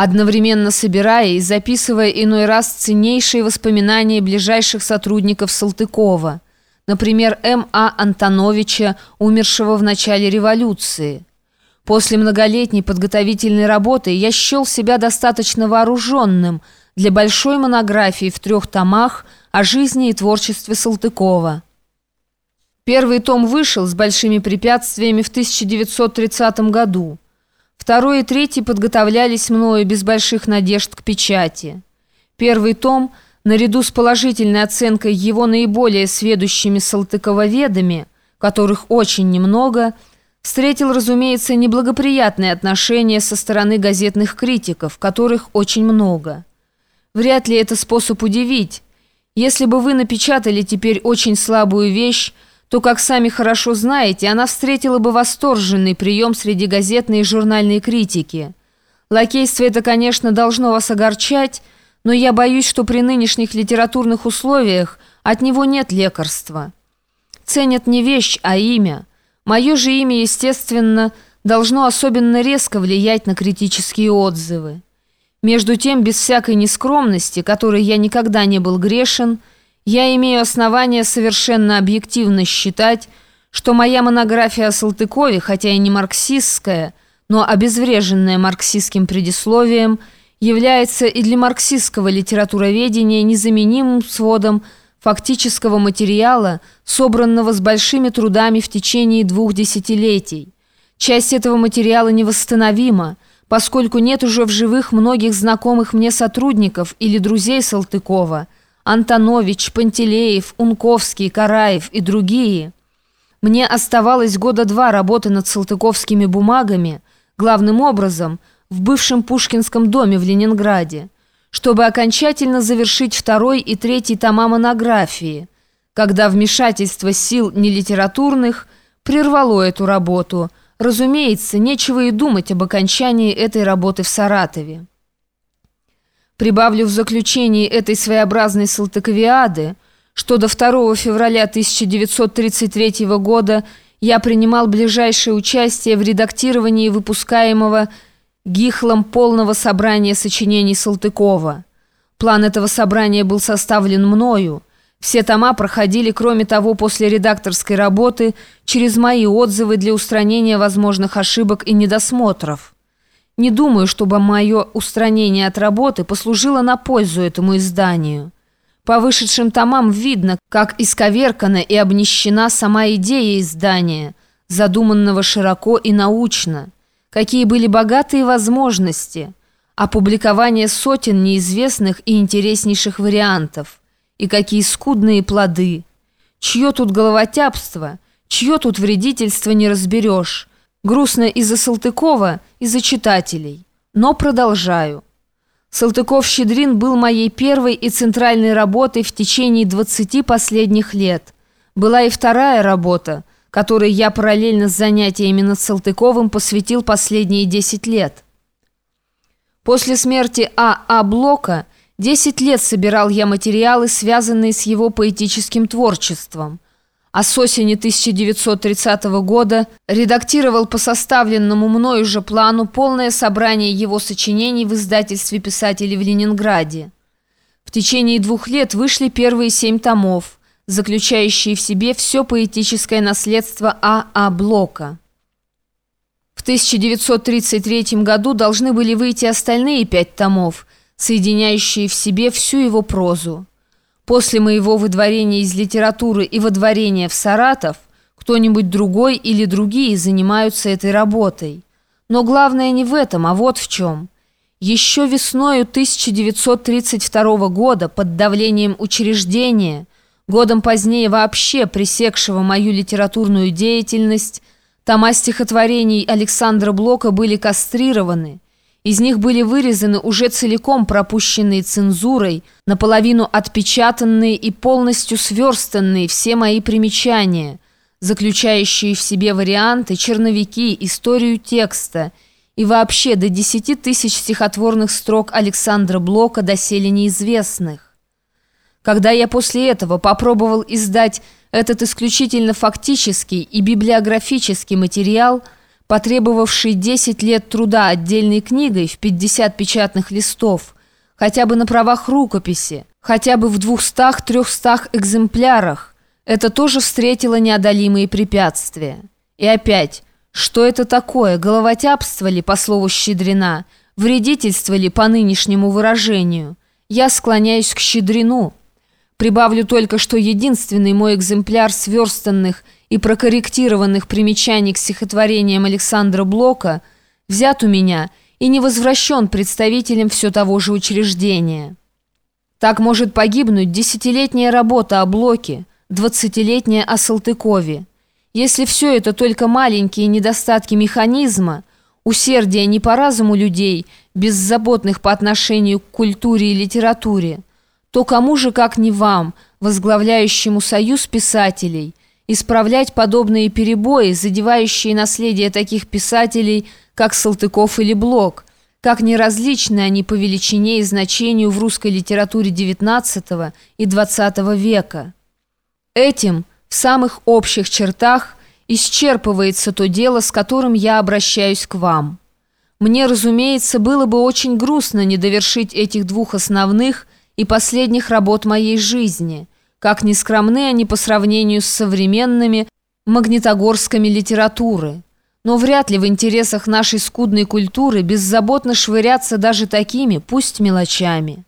одновременно собирая и записывая иной раз ценнейшие воспоминания ближайших сотрудников Салтыкова, например, М.А. Антоновича, умершего в начале революции. После многолетней подготовительной работы я счел себя достаточно вооруженным для большой монографии в трех томах о жизни и творчестве Салтыкова. Первый том вышел с большими препятствиями в 1930 году. Второй и третий подготовлялись мною без больших надежд к печати. Первый том, наряду с положительной оценкой его наиболее сведущими салтыкововедами, которых очень немного – встретил, разумеется, неблагоприятные отношения со стороны газетных критиков, которых очень много. Вряд ли это способ удивить. Если бы вы напечатали теперь очень слабую вещь, то, как сами хорошо знаете, она встретила бы восторженный прием среди газетной и журнальной критики. Лакейство это, конечно, должно вас огорчать, но я боюсь, что при нынешних литературных условиях от него нет лекарства. Ценят не вещь, а имя – Мое же имя, естественно, должно особенно резко влиять на критические отзывы. Между тем, без всякой нескромности, которой я никогда не был грешен, я имею основания совершенно объективно считать, что моя монография о Салтыкове, хотя и не марксистская, но обезвреженная марксистским предисловием, является и для марксистского литературоведения незаменимым сводом фактического материала, собранного с большими трудами в течение двух десятилетий. Часть этого материала невосстановима, поскольку нет уже в живых многих знакомых мне сотрудников или друзей Салтыкова, Антонович, Пантелеев, Унковский, Караев и другие. Мне оставалось года два работы над салтыковскими бумагами, главным образом в бывшем Пушкинском доме в Ленинграде чтобы окончательно завершить второй и третий тома монографии, когда вмешательство сил нелитературных прервало эту работу. Разумеется, нечего и думать об окончании этой работы в Саратове. Прибавлю в заключении этой своеобразной салтыковиады, что до 2 февраля 1933 года я принимал ближайшее участие в редактировании выпускаемого Гихлом полного собрания сочинений Салтыкова. План этого собрания был составлен мною. Все тома проходили, кроме того, после редакторской работы, через мои отзывы для устранения возможных ошибок и недосмотров. Не думаю, чтобы мое устранение от работы послужило на пользу этому изданию. По вышедшим томам видно, как исковеркана и обнищена сама идея издания, задуманного широко и научно какие были богатые возможности, опубликование сотен неизвестных и интереснейших вариантов, и какие скудные плоды. Чье тут головотяпство, чье тут вредительство не разберешь. Грустно из-за Салтыкова, из-за читателей. Но продолжаю. Салтыков-Щедрин был моей первой и центральной работой в течение 20 последних лет. Была и вторая работа – которой я параллельно с занятиями над Салтыковым посвятил последние 10 лет. После смерти А. А. Блока 10 лет собирал я материалы, связанные с его поэтическим творчеством, а с осени 1930 года редактировал по составленному мною же плану полное собрание его сочинений в издательстве писателей в Ленинграде. В течение двух лет вышли первые семь томов – заключающие в себе все поэтическое наследство А. А. Блока. В 1933 году должны были выйти остальные пять томов, соединяющие в себе всю его прозу. После моего выдворения из литературы и выдворения в Саратов кто-нибудь другой или другие занимаются этой работой. Но главное не в этом, а вот в чем. Еще весною 1932 года под давлением учреждения – Годом позднее вообще пресекшего мою литературную деятельность, тома стихотворений Александра Блока были кастрированы. Из них были вырезаны уже целиком пропущенные цензурой, наполовину отпечатанные и полностью сверстанные все мои примечания, заключающие в себе варианты, черновики, историю текста и вообще до десяти тысяч стихотворных строк Александра Блока доселе неизвестных. Когда я после этого попробовал издать этот исключительно фактический и библиографический материал, потребовавший 10 лет труда отдельной книгой в 50 печатных листов, хотя бы на правах рукописи, хотя бы в 200-300 экземплярах, это тоже встретило неодолимые препятствия. И опять, что это такое, головотяпство ли, по слову Щедрина, вредительство ли, по нынешнему выражению? Я склоняюсь к Щедрину. Прибавлю только, что единственный мой экземпляр сверстанных и прокорректированных примечаний к стихотворениям Александра Блока взят у меня и не возвращен представителем все того же учреждения. Так может погибнуть десятилетняя работа о Блоке, двадцатилетняя о Салтыкове. Если все это только маленькие недостатки механизма, усердие не по разуму людей, беззаботных по отношению к культуре и литературе, то кому же, как не вам, возглавляющему союз писателей, исправлять подобные перебои, задевающие наследие таких писателей, как Салтыков или Блок, как неразличны они по величине и значению в русской литературе XIX и XX века. Этим в самых общих чертах исчерпывается то дело, с которым я обращаюсь к вам. Мне, разумеется, было бы очень грустно не довершить этих двух основных и последних работ моей жизни, как ни скромны они по сравнению с современными магнитогорскими литературы. Но вряд ли в интересах нашей скудной культуры беззаботно швыряться даже такими, пусть мелочами.